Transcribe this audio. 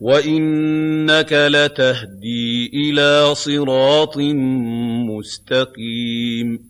وَإِنَّكَ لَتَهْدِي إِلَىٰ صِرَاطٍ مُّسْتَقِيمٍ